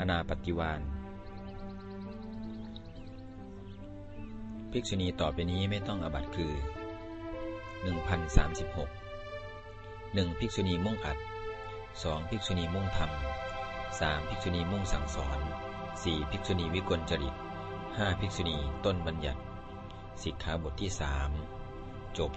อนาปฏิวานภิกษุณีต่อไปนี้ไม่ต้องอบัตคือ 1036 1. ภิกษุณีมุ่งอัด 2. ภิกษุณีมุ่งธรรม 3. ภิกษุณีมุ่งสั่งสอน 4. ภิกษุณีวิกลจริต 5. ภิกษุณีต้นบัญญัติสิกขาบทที่ 3 จบ